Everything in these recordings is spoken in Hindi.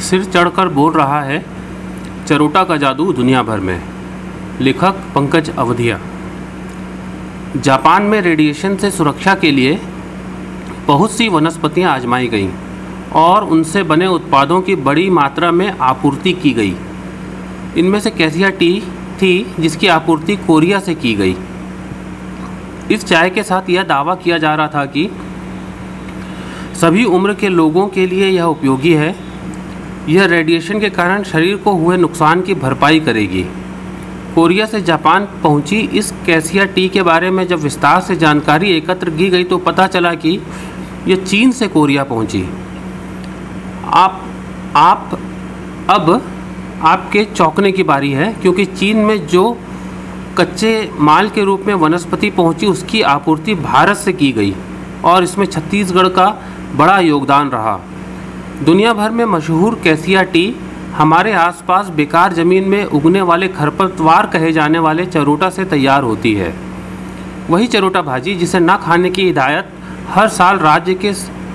सिर चढ़कर बोल रहा है, चरोटा का जादू दुनिया भर में। लेखक पंकज अवधिया। जापान में रेडिएशन से सुरक्षा के लिए बहुत सी वनस्पतियाँ आजमाई गईं और उनसे बने उत्पादों की बड़ी मात्रा में आपूर्ति की गई। इनमें से कैसिया टी थी, जिसकी आपूर्ति कोरिया से की गई। इस चाय के साथ यह दावा किया जा रहा था कि सभी उम्र के लोगों के लिए यह उपयोगी है। यह रेडिएशन के कारण शरीर को हुए नुकसान की भरपाई करेगी। कोरिया से जापान पहुँची इस कैसिया टी के बारे में जब विस्तार से जानकारी एकत्र की गई तो पता चला कि यह चीन से कोरिया पहुँची। आप आप, अब आपके चौंकने की बारी है, क्योंकि चीन में जो कच्चे माल के रूप में वनस्पति पहुँची उसकी आपूर्ति भारत से की गई और इसमें छत्तीसगढ़ का बड़ा योगदान रहा। दुनिया भर में मशहूर कैसिया टी हमारे आसपास बेकार ज़मीन में उगने वाले खरपतवार कहे जाने वाले चरोटा से तैयार होती है। वही चरोटा भाजी जिसे न खाने की हिदायत हर साल राज्य के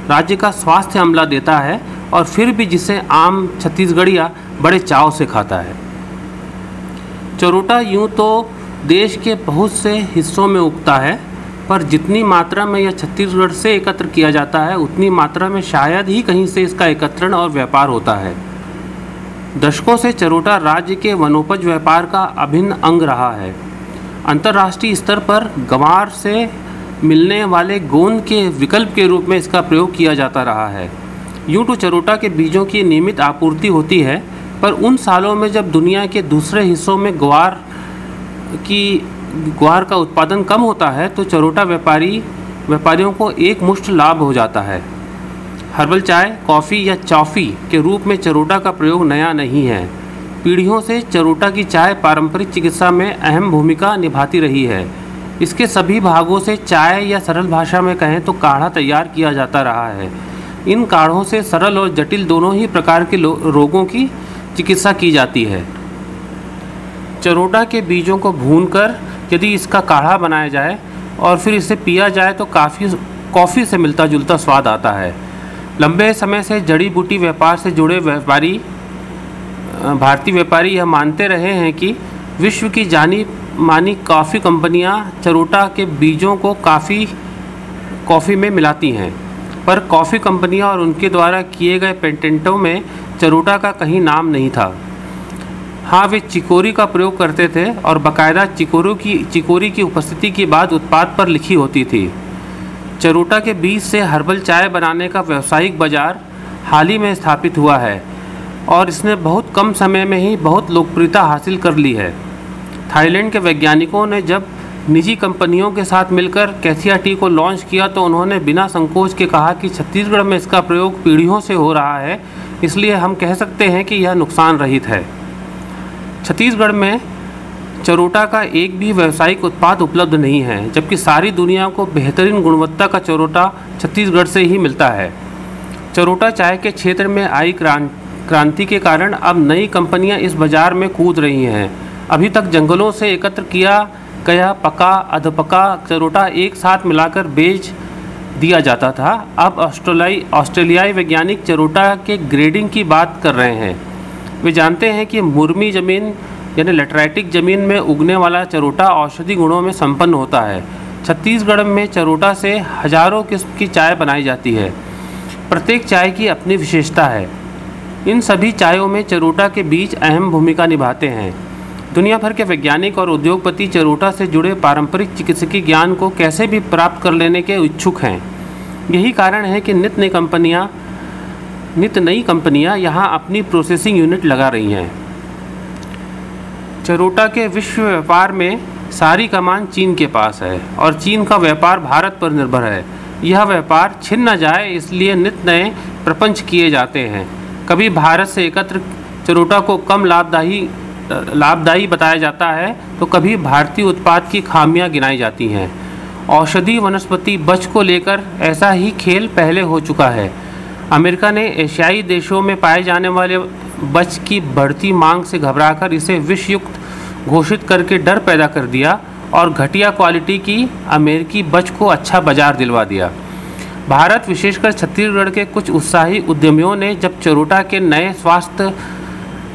राज्य का स्वास्थ्य अमला देता है और फिर भी जिसे आम छत्तीसगढ़िया बड़े चाव से खाता है। चरोटा यूँ तो देश के बहुत से हिस्सों में उगता है पर जितनी मात्रा में यह छत्तीसगढ़ से एकत्र किया जाता है, उतनी मात्रा में शायद ही कहीं से इसका एकत्रण और व्यापार होता है। दशकों से चरोटा राज्य के वनोपज व्यापार का अभिन्न अंग रहा है। अंतर्राष्ट्रीय स्तर पर गंवार से मिलने वाले गोंद के विकल्प के रूप में इसका प्रयोग किया जाता रहा है। यूँ तो चरोटा के बीजों की नियमित आपूर्ति होती है, पर उन सालों में जब दुनिया के दूसरे हिस्सों में ग्वार की ग्वार का उत्पादन कम होता है तो चरोटा व्यापारी, व्यापारियों को एक मुश्त लाभ हो जाता है। हर्बल चाय, कॉफ़ी या चॉफ़ी के रूप में चरोटा का प्रयोग नया नहीं है। पीढ़ियों से चरोटा की चाय पारंपरिक चिकित्सा में अहम भूमिका निभाती रही है। इसके सभी भागों से चाय या सरल भाषा में कहें तो काढ़ा तैयार किया जाता रहा है। इन काढ़ों से सरल और जटिल दोनों ही प्रकार के रोगों की चिकित्सा की जाती है। चरोटा के बीजों को भूनकर यदि इसका काढ़ा बनाया जाए और फिर इसे पिया जाए तो काफ़ी, कॉफ़ी से मिलता जुलता स्वाद आता है। लंबे समय से जड़ी बूटी व्यापार से जुड़े व्यापारी भारतीय व्यापारी यह मानते रहे हैं कि विश्व की जानी मानी कॉफ़ी कंपनियाँ चरोटा के बीजों को काफ़ी कॉफ़ी में मिलाती हैं। पर कॉफ़ी कंपनियाँ और उनके द्वारा किए गए पेटेंटों में चरोटा का कहीं नाम नहीं था। हाँ वे चिकोरी का प्रयोग करते थे और बाकायदा चिकोरी की चिकोरी की उपस्थिति की बात उत्पाद पर लिखी होती थी। चरोटा के बीज से हर्बल चाय बनाने का व्यावसायिक बाज़ार हाल ही में स्थापित हुआ है और इसने बहुत कम समय में ही बहुत लोकप्रियता हासिल कर ली है। थाईलैंड के वैज्ञानिकों ने जब निजी कंपनियों के साथ मिलकर कैथिया टी को लॉन्च किया तो उन्होंने बिना संकोच के कहा कि छत्तीसगढ़ में इसका प्रयोग पीढ़ियों से हो रहा है, इसलिए हम कह सकते हैं कि यह नुकसान रहित है। छत्तीसगढ़ में चरोटा का एक भी व्यावसायिक उत्पाद उपलब्ध नहीं है, जबकि सारी दुनिया को बेहतरीन गुणवत्ता का चरोटा छत्तीसगढ़ से ही मिलता है। चरोटा चाय के क्षेत्र में आई क्रांति के कारण अब नई कंपनियाँ इस बाज़ार में कूद रही हैं। अभी तक जंगलों से एकत्र किया गया पका, अधपका चरोटा एक साथ मिलाकर बेच दिया जाता था। अब ऑस्ट्रेलियाई ऑस्ट्रेलियाई वैज्ञानिक चरोटा के ग्रेडिंग की बात कर रहे हैं। वे जानते हैं कि मुर्मी ज़मीन, यानी लेटराइटिक ज़मीन में उगने वाला चरोटा औषधि गुणों में संपन्न होता है। छत्तीसगढ़ में चरोटा से हज़ारों किस्म की चाय बनाई जाती है। प्रत्येक चाय की अपनी विशेषता है। इन सभी चायों में चरोटा के बीज अहम भूमिका निभाते हैं। दुनिया भर के वैज्ञानिक और उद्योगपति चरोटा से जुड़े पारंपरिक चिकित्सकीय ज्ञान को कैसे भी प्राप्त कर लेने के इच्छुक हैं। यही कारण है कि नित्य कंपनियाँ नित नई कंपनियाँ यहाँ अपनी प्रोसेसिंग यूनिट लगा रही हैं। चरोटा के विश्व व्यापार में सारी कमान चीन के पास है और चीन का व्यापार भारत पर निर्भर है। यह व्यापार छिन न जाए, इसलिए नित नए प्रपंच किए जाते हैं। कभी भारत से एकत्र चरोटा को कम लाभदायी लाभदायी बताया जाता है तो कभी भारतीय उत्पाद की खामियाँ गिनाई जाती हैं। औषधि वनस्पति बच को लेकर ऐसा ही खेल पहले हो चुका है। अमेरिका ने एशियाई देशों में पाए जाने वाले बच की बढ़ती मांग से घबराकर इसे विषयुक्त घोषित करके डर पैदा कर दिया और घटिया क्वालिटी की अमेरिकी बच को अच्छा बाज़ार दिलवा दिया। भारत, विशेषकर छत्तीसगढ़ के कुछ उत्साही उद्यमियों ने जब चरोटा के नए स्वास्थ्य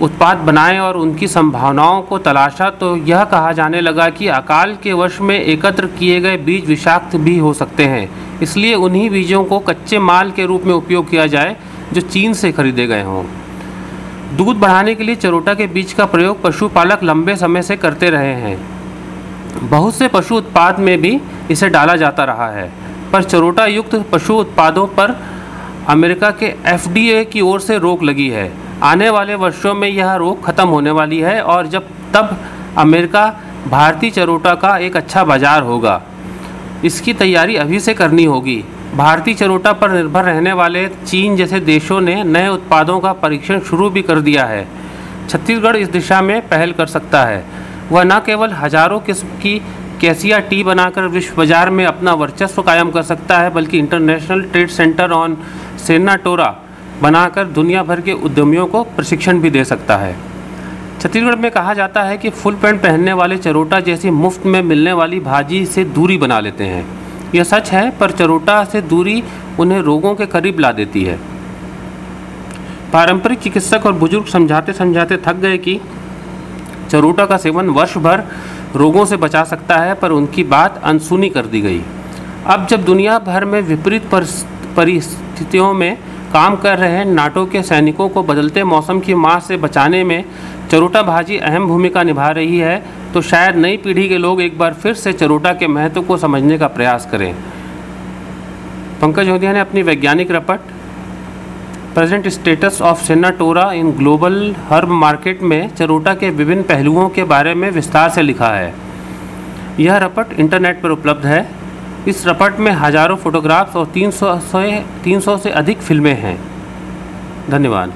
उत्पाद बनाए और उनकी संभावनाओं को तलाशा तो यह कहा जाने लगा कि अकाल के वर्ष में एकत्र किए गए बीज विषाक्त भी हो सकते हैं। इसलिए उन्हीं बीजों को कच्चे माल के रूप में उपयोग किया जाए, जो चीन से खरीदे गए हों। दूध बढ़ाने के लिए चरोटा के बीज का प्रयोग पशुपालक लंबे समय से करते रहे हैं। बहुत से पशु उत्पाद में भी इसे डाला जाता रहा है, पर चरोटा युक्त पशु उत्पादों पर अमेरिका के एफडीए की ओर से रोक लगी है। आने वाले वर्षों में यह रोक खत्म होने वाली है और जब तब अमेरिका भारतीय चरोटा का एक अच्छा बाज़ार होगा। इसकी तैयारी अभी से करनी होगी। भारतीय चरोटा पर निर्भर रहने वाले चीन जैसे देशों ने नए उत्पादों का परीक्षण शुरू भी कर दिया है। छत्तीसगढ़ इस दिशा में पहल कर सकता है। वह न केवल हज़ारों किस्म की कैसिया टी बनाकर विश्व बाज़ार में अपना वर्चस्व कायम कर सकता है, बल्कि international trade centre on senna tora बनाकर दुनिया भर के उद्यमियों को प्रशिक्षण भी दे सकता है। छत्तीसगढ़ में कहा जाता है कि फुल पैंट पहनने वाले चरोटा जैसी मुफ़्त में मिलने वाली भाजी से दूरी बना लेते हैं। यह सच है, पर चरोटा से दूरी उन्हें रोगों के करीब ला देती है। पारंपरिक चिकित्सक और बुज़ुर्ग समझाते समझाते थक गए कि चरोटा का सेवन वर्ष भर रोगों से बचा सकता है, पर उनकी बात अनसुनी कर दी गई। अब जब दुनिया भर में विपरीत परिस्थितियों में काम कर रहे नाटो के सैनिकों को बदलते मौसम की मार से बचाने में चरोटा भाजी अहम भूमिका निभा रही है। तो शायद नई पीढ़ी के लोग एक बार फिर से चरोटा के महत्व को समझने का प्रयास करें। पंकज होदिया ने अपनी वैज्ञानिक रपट, present status of senna tora in global herb market में चरोटा के विभिन्न पहलुओं के बारे में विस्तार से लिखा है। यह रपट इंटरनेट पर उपलब्ध है। इस रपट में हज़ारों फोटोग्राफ्स और 300 से 300 से अधिक फ़िल्में हैं। धन्यवाद।